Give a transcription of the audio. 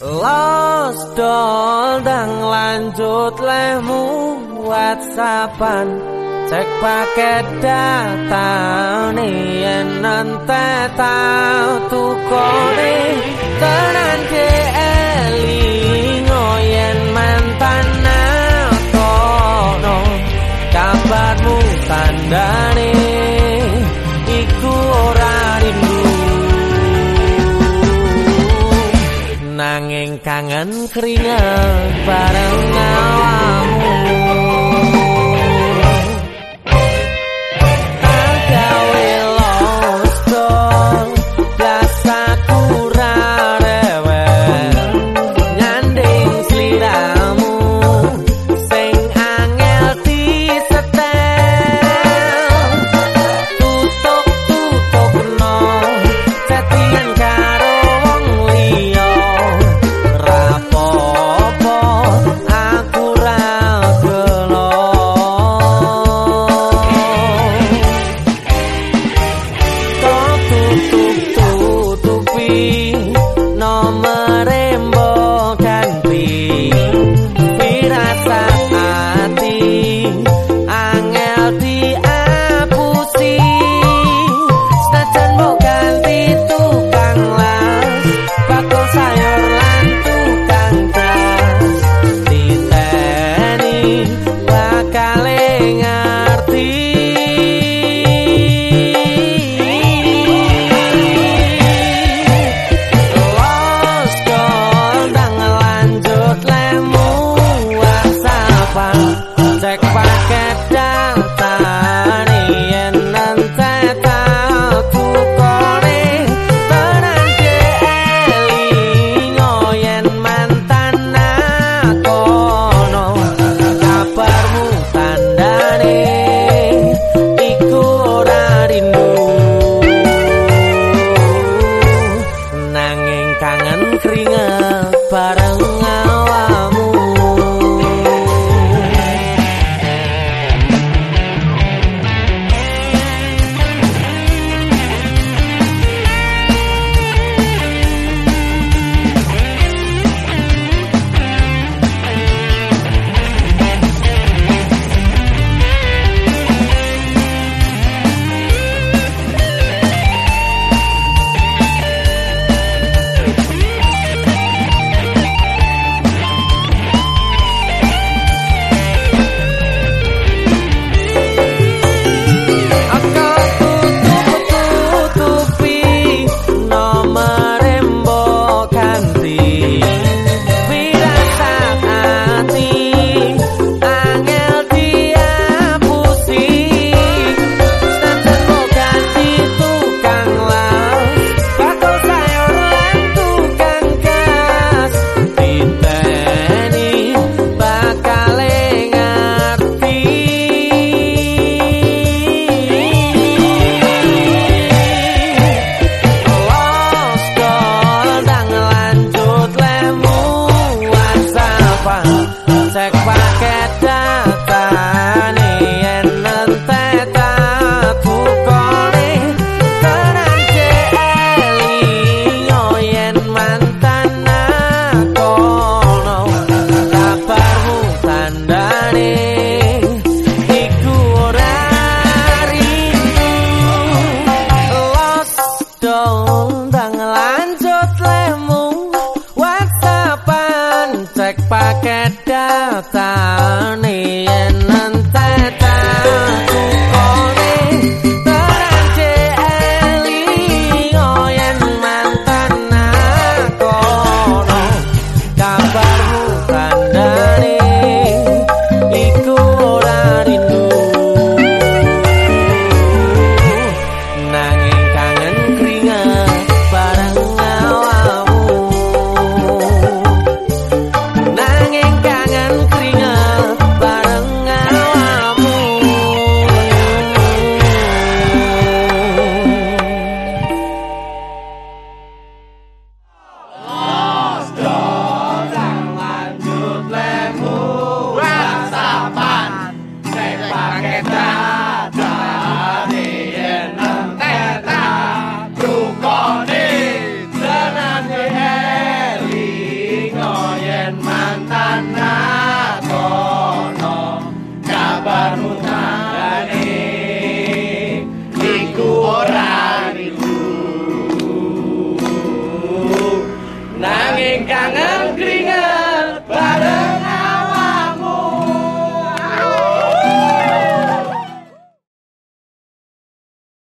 Los dong lanjut lemu whatsappan. Cek paket data nih yen nanti tau tukone. Tenan Nanging kangen keringat bareng awamu Oh. Paket data nih angin kangen kri